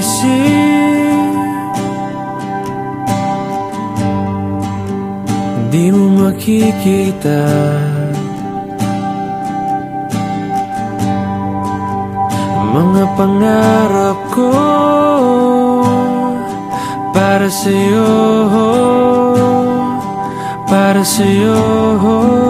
maiisip Di mo makikita. Mga pangarap ko Para sa'yo Para sa'yo. Oh,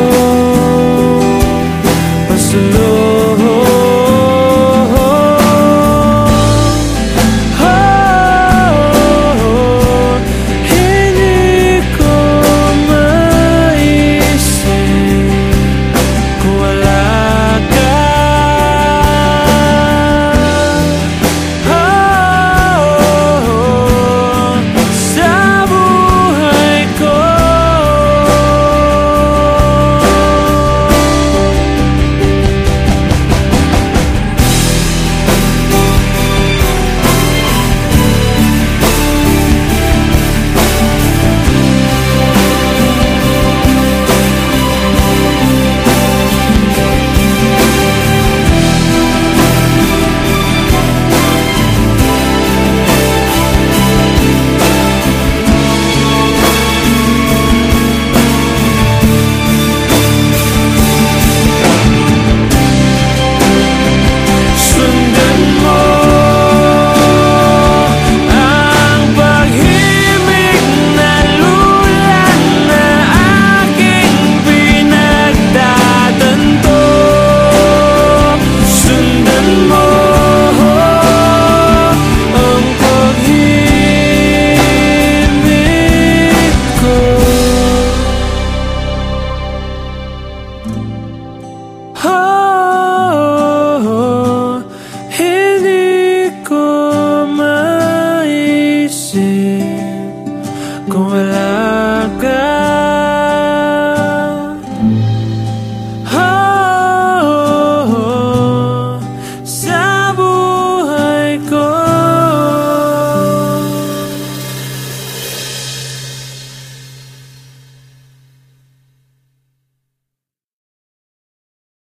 Come la